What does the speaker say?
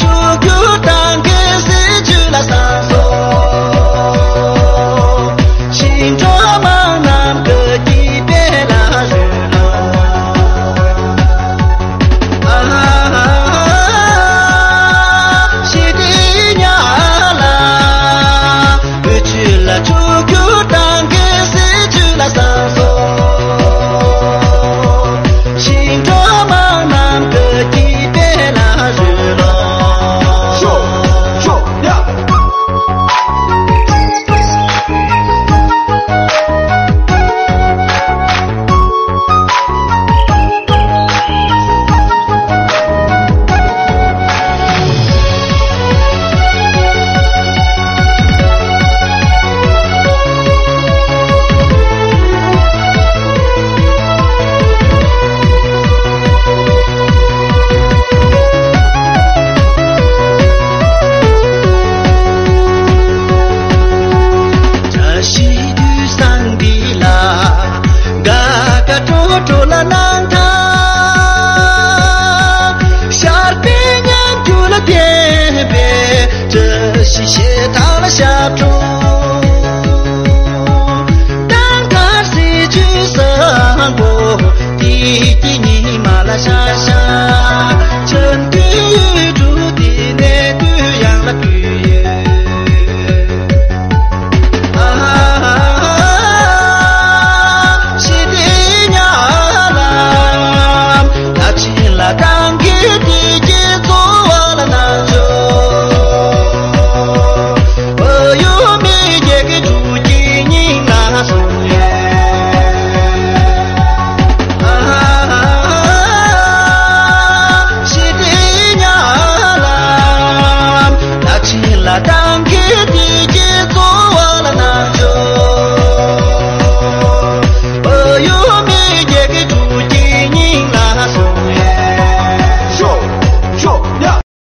chu gu tang ge si chu la sa so 沙沙沙，沉。